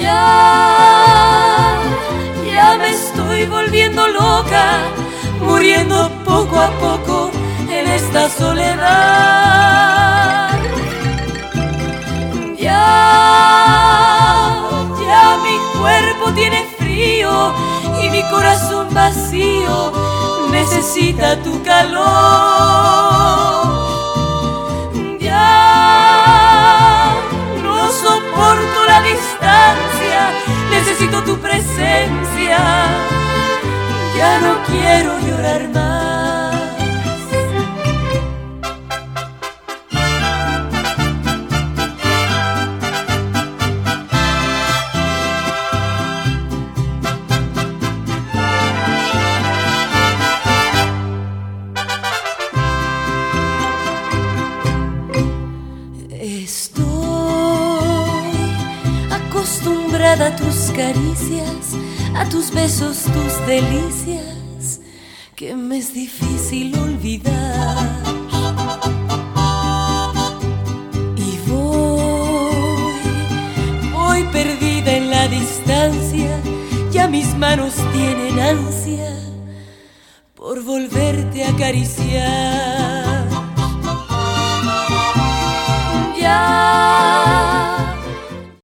Ya, ya me estoy volviendo loca, muriendo poco a poco en esta soledad. Ya, ya mi cuerpo tiene frío y mi corazón vacío necesita tu calor. Ya no quiero llorar más. Estoy acostumbrada a tus caricias, a tus besos, tus delicias, que me es difícil olvidar. Y voy, voy perdida en la distancia, ya mis manos tienen ansia por volverte a acariciar.